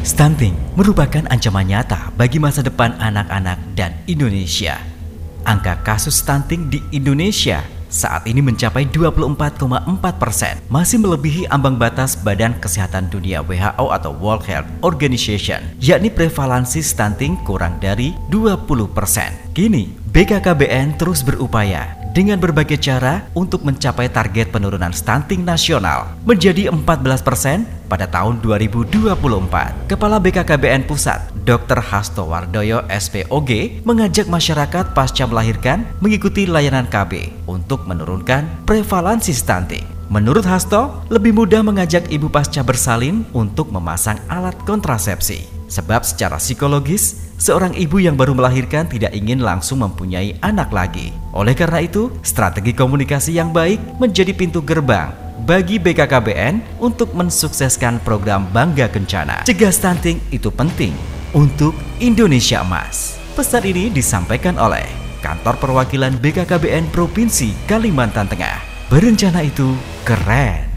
Stunting merupakan ancaman nyata bagi masa depan anak-anak dan Indonesia. Angka kasus stunting di Indonesia saat ini mencapai 24,4 persen, masih melebihi ambang batas Badan Kesehatan Dunia WHO atau World Health Organization, yakni prevalensi stunting kurang dari 20 persen. Kini, BKKBN terus berupaya dengan berbagai cara untuk mencapai target penurunan stunting nasional menjadi 14% pada tahun 2024. Kepala BKKBN Pusat, Dr. Hasto Wardoyo SPOG, mengajak masyarakat pasca melahirkan mengikuti layanan KB untuk menurunkan prevalensi stunting. Menurut Hasto, lebih mudah mengajak ibu pasca bersalin untuk memasang alat kontrasepsi. Sebab secara psikologis, seorang ibu yang baru melahirkan tidak ingin langsung mempunyai anak lagi. Oleh karena itu, strategi komunikasi yang baik menjadi pintu gerbang bagi BKKBN untuk mensukseskan program Bangga Kencana. Cegah stunting itu penting untuk Indonesia Emas. Pesan ini disampaikan oleh Kantor Perwakilan BKKBN Provinsi Kalimantan Tengah. Berencana itu keren.